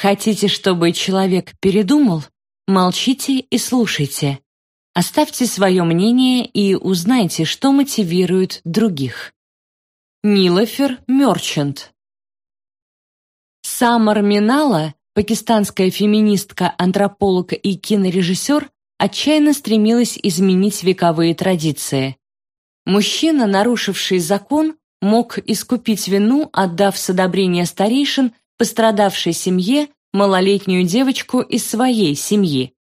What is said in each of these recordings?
Хотите, чтобы человек передумал? Молчите и слушайте. Оставьте свое мнение и узнайте, что мотивирует других. Нилофер Мерчант Самар Минала, пакистанская феминистка, антрополог и кинорежиссер, отчаянно стремилась изменить вековые традиции. Мужчина, нарушивший закон, мог искупить вину, отдав с одобрения старейшин пострадавшей семье малолетнюю девочку из своей семьи.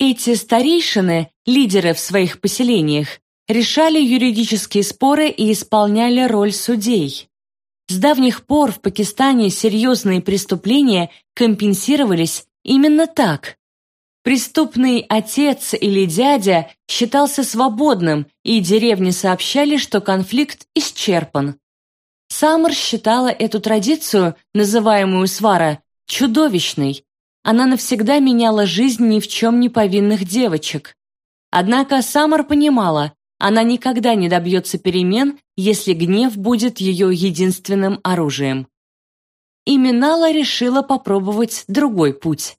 Эти старейшины, лидеры в своих поселениях, решали юридические споры и исполняли роль судей. С давних пор в Пакистане серьезные преступления компенсировались именно так. Преступный отец или дядя считался свободным, и деревни сообщали, что конфликт исчерпан. Саммер считала эту традицию, называемую свара, чудовищной. Она навсегда меняла жизнь ни в чем не повинных девочек. Однако Саммер понимала, она никогда не добьется перемен, если гнев будет ее единственным оружием. И Минала решила попробовать другой путь.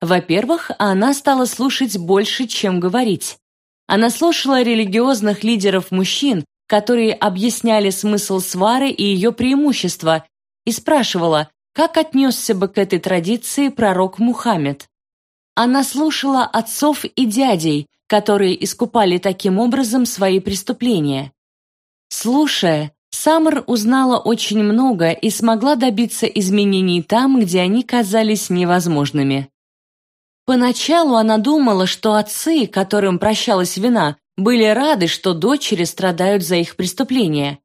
Во-первых, она стала слушать больше, чем говорить. Она слушала религиозных лидеров мужчин, которые объясняли смысл свары и ее преимущества, и спрашивала, как отнесся бы к этой традиции пророк Мухаммед. Она слушала отцов и дядей, которые искупали таким образом свои преступления. Слушая, Саммер узнала очень много и смогла добиться изменений там, где они казались невозможными. Поначалу она думала, что отцы, которым прощалась вина, были рады, что дочери страдают за их преступления.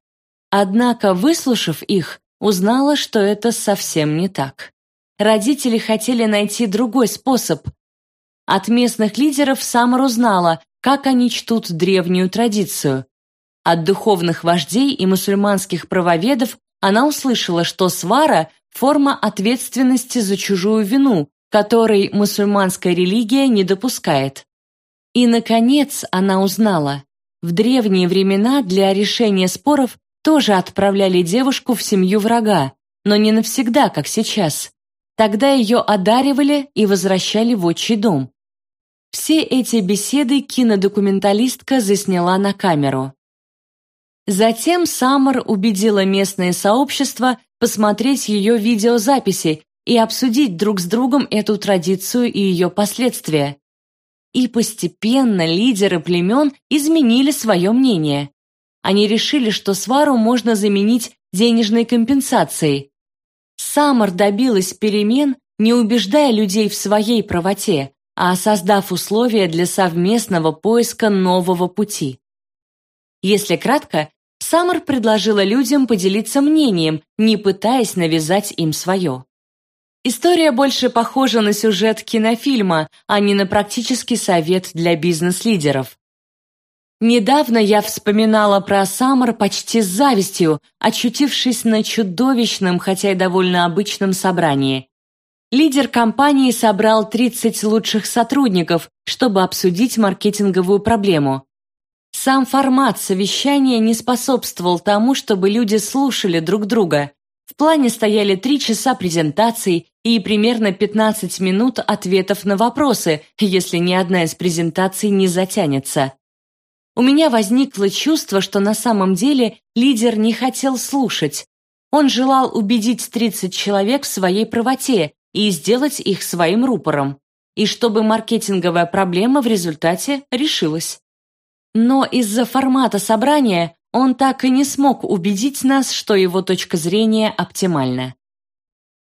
Однако, выслушав их, узнала, что это совсем не так. Родители хотели найти другой способ. От местных лидеров Самар узнала, как они чтут древнюю традицию. От духовных вождей и мусульманских правоведов она услышала, что свара – форма ответственности за чужую вину, которой мусульманская религия не допускает. И, наконец, она узнала, в древние времена для решения споров тоже отправляли девушку в семью врага, но не навсегда, как сейчас. Тогда ее одаривали и возвращали в отчий дом. Все эти беседы кинодокументалистка засняла на камеру. Затем Саммер убедила местное сообщество посмотреть ее видеозаписи и обсудить друг с другом эту традицию и ее последствия. И постепенно лидеры племен изменили свое мнение. Они решили, что свару можно заменить денежной компенсацией. Саммер добилась перемен, не убеждая людей в своей правоте, а создав условия для совместного поиска нового пути. Если кратко, Саммер предложила людям поделиться мнением, не пытаясь навязать им свое. История больше похожа на сюжет кинофильма, а не на практический совет для бизнес-лидеров. Недавно я вспоминала про Саммер почти с завистью, очутившись на чудовищном, хотя и довольно обычном собрании. Лидер компании собрал 30 лучших сотрудников, чтобы обсудить маркетинговую проблему. Сам формат совещания не способствовал тому, чтобы люди слушали друг друга. В плане стояли три часа презентаций и примерно 15 минут ответов на вопросы, если ни одна из презентаций не затянется. У меня возникло чувство, что на самом деле лидер не хотел слушать. Он желал убедить 30 человек в своей правоте и сделать их своим рупором, и чтобы маркетинговая проблема в результате решилась. Но из-за формата собрания он так и не смог убедить нас, что его точка зрения оптимальна.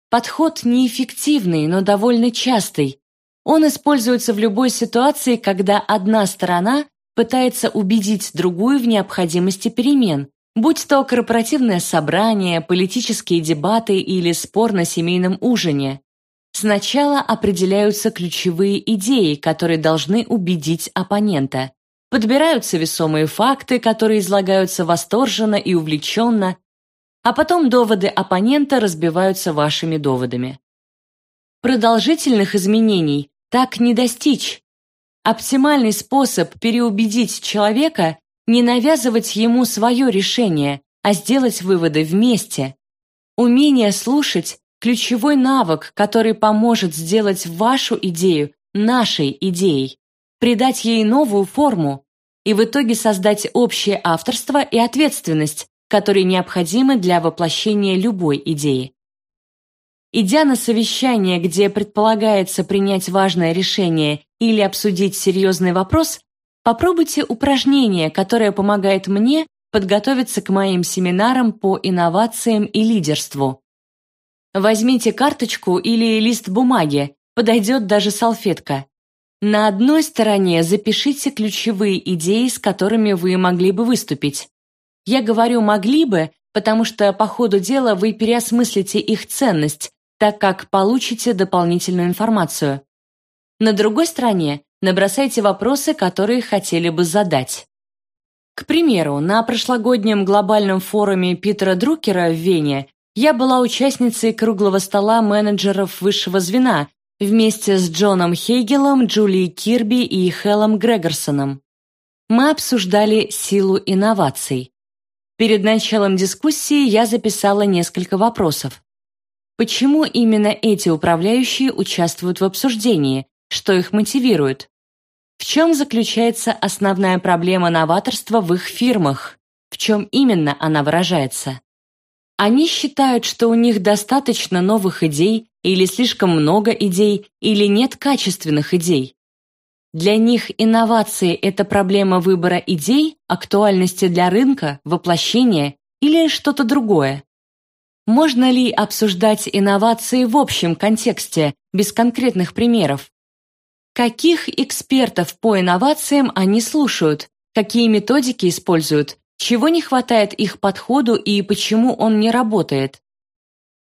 Подход неэффективный, но довольно частый. Он используется в любой ситуации, когда одна сторона пытается убедить другую в необходимости перемен, будь то корпоративное собрание, политические дебаты или спор на семейном ужине. Сначала определяются ключевые идеи, которые должны убедить оппонента. Подбираются весомые факты, которые излагаются восторженно и увлеченно, а потом доводы оппонента разбиваются вашими доводами. Продолжительных изменений так не достичь. Оптимальный способ переубедить человека – не навязывать ему свое решение, а сделать выводы вместе. Умение слушать ключевой навык, который поможет сделать вашу идею нашей идеей, придать ей новую форму и в итоге создать общее авторство и ответственность, которые необходимы для воплощения любой идеи. Идя на совещание, где предполагается принять важное решение или обсудить серьезный вопрос, попробуйте упражнение, которое помогает мне подготовиться к моим семинарам по инновациям и лидерству. Возьмите карточку или лист бумаги, подойдет даже салфетка. На одной стороне запишите ключевые идеи, с которыми вы могли бы выступить. Я говорю «могли бы», потому что по ходу дела вы переосмыслите их ценность, так как получите дополнительную информацию. На другой стороне набросайте вопросы, которые хотели бы задать. К примеру, на прошлогоднем глобальном форуме Питера Друкера в Вене я была участницей круглого стола менеджеров высшего звена вместе с Джоном Хейгелом, Джулией Кирби и Хелом Грегорсоном. Мы обсуждали силу инноваций. Перед началом дискуссии я записала несколько вопросов. Почему именно эти управляющие участвуют в обсуждении? Что их мотивирует? В чем заключается основная проблема новаторства в их фирмах? В чем именно она выражается? Они считают, что у них достаточно новых идей, или слишком много идей, или нет качественных идей. Для них инновации – это проблема выбора идей, актуальности для рынка, воплощения или что-то другое. Можно ли обсуждать инновации в общем контексте, без конкретных примеров? Каких экспертов по инновациям они слушают? Какие методики используют? Чего не хватает их подходу и почему он не работает?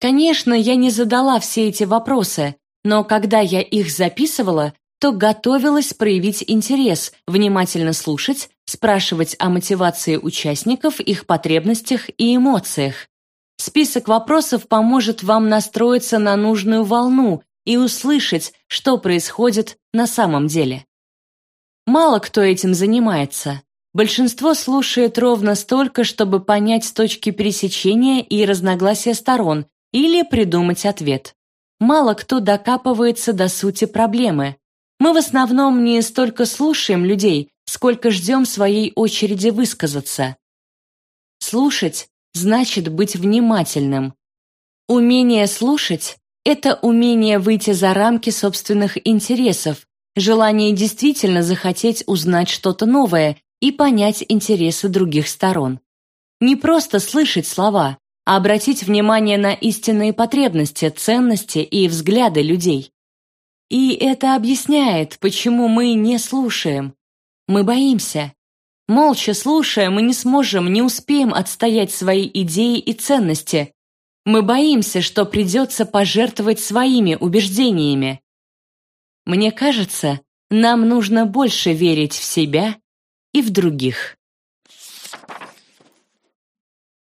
Конечно, я не задала все эти вопросы, но когда я их записывала, то готовилась проявить интерес, внимательно слушать, спрашивать о мотивации участников, их потребностях и эмоциях. Список вопросов поможет вам настроиться на нужную волну и услышать, что происходит на самом деле. Мало кто этим занимается. Большинство слушает ровно столько, чтобы понять точки пересечения и разногласия сторон или придумать ответ. Мало кто докапывается до сути проблемы. Мы в основном не столько слушаем людей, сколько ждем своей очереди высказаться. Слушать значит быть внимательным. Умение слушать это умение выйти за рамки собственных интересов, желание действительно захотеть узнать что-то новое и понять интересы других сторон. Не просто слышать слова, а обратить внимание на истинные потребности, ценности и взгляды людей. И это объясняет, почему мы не слушаем. Мы боимся. Молча слушая, мы не сможем, не успеем отстоять свои идеи и ценности, мы боимся, что придется пожертвовать своими убеждениями. Мне кажется, нам нужно больше верить в себя и в других.